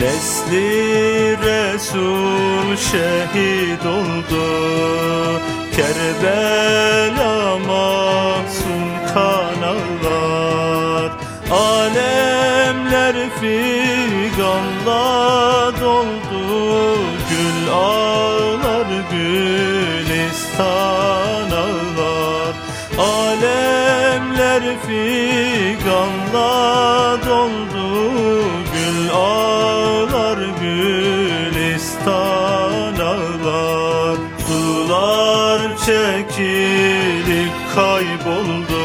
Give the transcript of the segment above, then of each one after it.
Nesli Resul şehit oldu. Kerbela mahzun kan ağlar Alemler figanla doldu. Gül ağlar gülistan ağlar Alemler figanla çekilip kayboldu.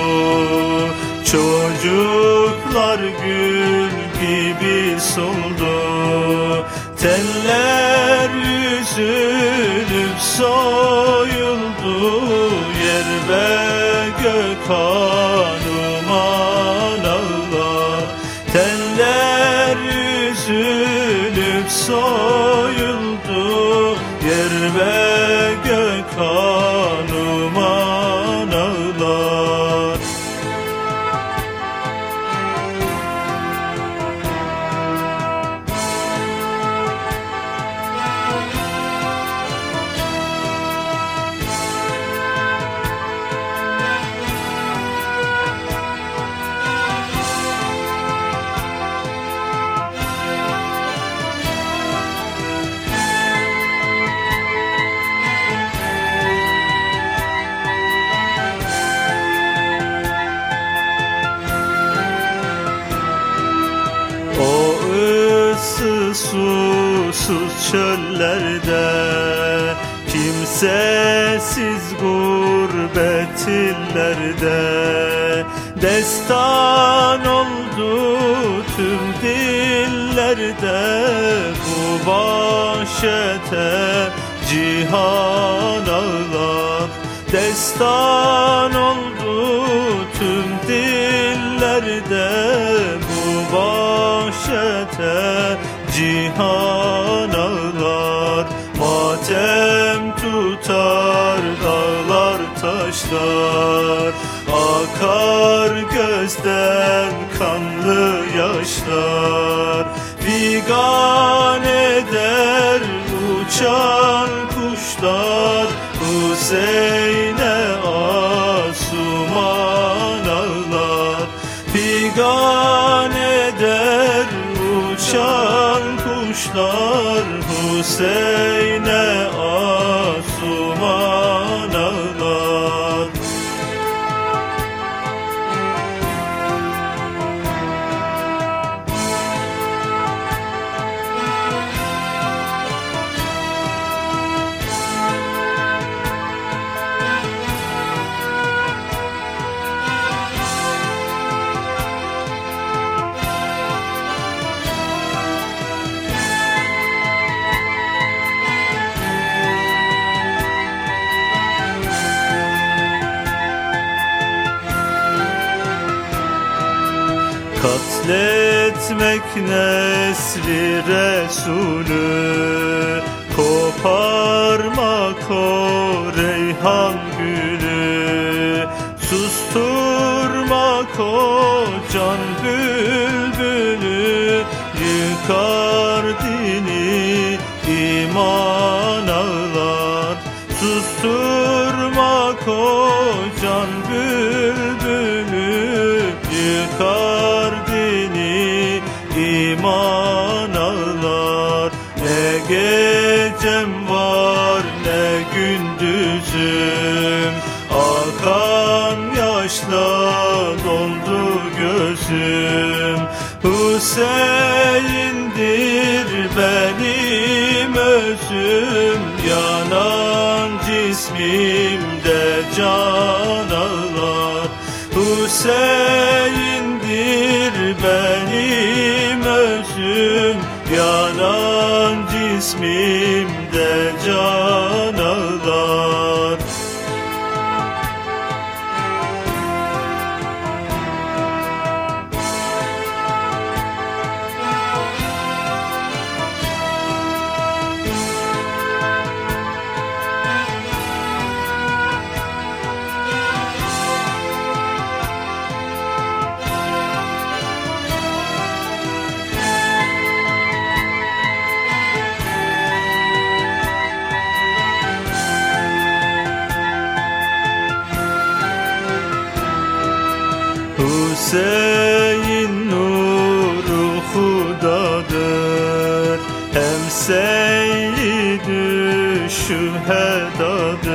Çocuklar gül gibi soldu. Teller yüzülüp soyuldu. Yer ve gök hanuman ağlar Teller yüzülüp soyuldu susuz çöllerde. Kimsesiz gurbet illerde Destan oldu tüm dillerde. Bu vahşete cihan ağlar. Destan oldu tüm dillerde. Bu vahşete cihan ağlar. Matem tutar dağlar taşlar. Akar gözden kanlı yaşlar. Figan eder uçan kuşlar. Hüseyin'e Hüseyin'e Katletmek nesli Resulü. Koparmak o reyhan gülü. Susturmak o can bülbülü. Yıkar dini iman yaşla doldu gözüm. Hüseyin'dir benim özüm. Yanan cismimde can ağlar. Hüseyin'dir benim özüm. Yanan cismimde can Hüseyin nuru hudadır. Hem seyyidü şühedadır.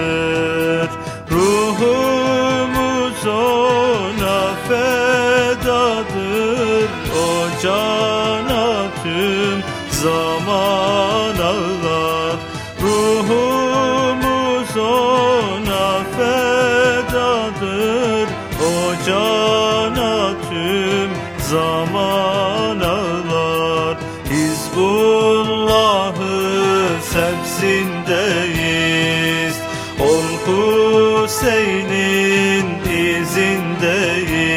Ruhumuz ona fedadır. O cana tüm zaman ağlar. Ruhumuz ona fedadır. O cana zaman ağlar. Hizbullah'ı sebzindeyiz Ol Hüseyin'in izindeyiz.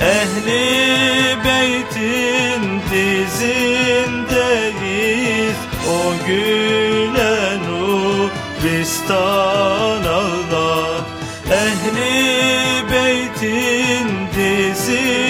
Ehli beytin dizindeyiz. O gülen Hristan ağlar. Ehli beytin dizindeyiz.